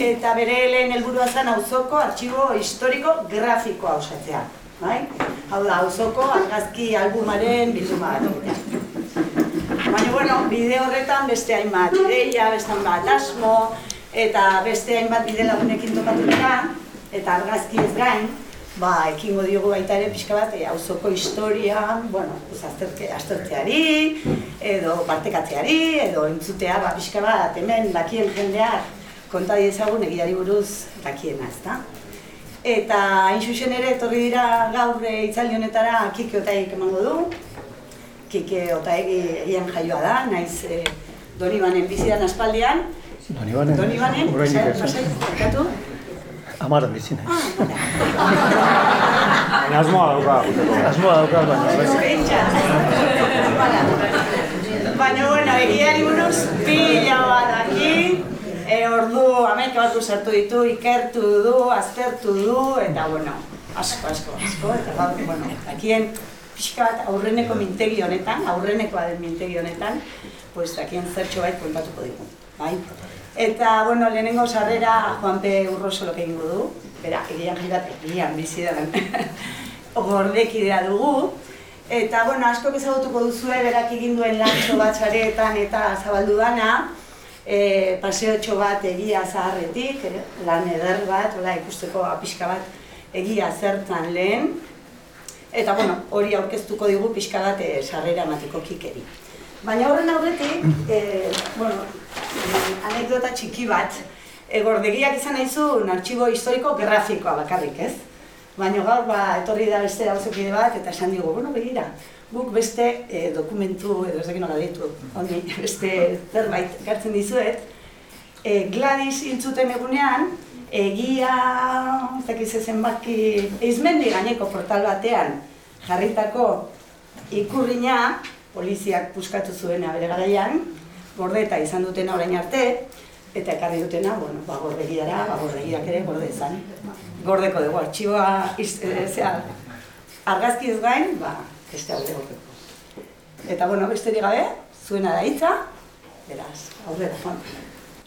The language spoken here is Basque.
eta bere lehen helburua zen auzoko artxibo historiko grafikoa osatzea. Bai? Hau da, auzoko argazki albumaren bilduma bat. Baina, bueno, bide horretan beste hainbat ideia, beste hainbat asmo, eta beste hainbat bide lagunekin topatu dira, eta argazki ez gain, ba, ekingo diogu baita ere pixka bat, e, auzoko historia, bueno, azterke, aztertzeari, edo partekatzeari, edo entzutea, ba, pixka bat, hemen dakien jendeak konta diezagun egiari buruz dakiena, ezta? Eta hain zuzen ere, etorri dira gaur e, hitzaldi honetara Kike Otaik emango du. Kike Otaegi egian jaioa da, naiz e, Donibanen bizidan aspaldian. Donibanen, Donibanen, pasai, barkatu? Amaran bizi naiz. Ah. Baina asmoa dauka. Asmoa daukat baina. bai. Baina, bueno, egiari buruz pila bat e, ordu ameka bat sartu ditu, ikertu du, aztertu du, eta, bueno, asko, asko, asko, eta gaur, bueno, dakien pixka bat aurreneko mintegi honetan, aurrenekoa den mintegi honetan, pues dakien zertxo bait kontatuko digu, bai? Eta, bueno, lehenengo sarrera Juanpe Urrosolok egingo du, bera, egian jai bat, egian bizi da, gordekidea dugu, Eta, bueno, asko ezagutuko duzue berak egin duen lantxo bat eta zabaldu dana, e, paseotxo bat egia zaharretik, e, lan eder bat, hola, ikusteko pixka bat egia zertan lehen. Eta, bueno, hori aurkeztuko digu pixka bat e, sarrera emateko kikeri. Baina horren aurretik, e, bueno, anekdota txiki bat, e, gordegiak izan nahi artxibo historiko grafikoa bakarrik, ez? Baina gaur ba, etorri da beste gauzokide bat eta esan digu, bueno, begira, guk beste e, dokumentu, edo ez dakit nola ditu, honi, beste zerbait gartzen dizuet, e, Gladys hiltzuten egunean, egia, ez dakiz zenbaki, eizmendi gaineko portal batean jarritako ikurrina, poliziak puskatu zuena bere garaian, gordeta izan dutena orain arte, eta ekarri dutena, bueno, ba, gordegiara, ba, gordegiak ere gorde izan. Gordeko dugu, artxiboa, iz- e, zera, argazki ez gain, ba, beste alde gordeko. Eta, bueno, besterik gabe, zuena da hitza, beraz, aurrera, joan.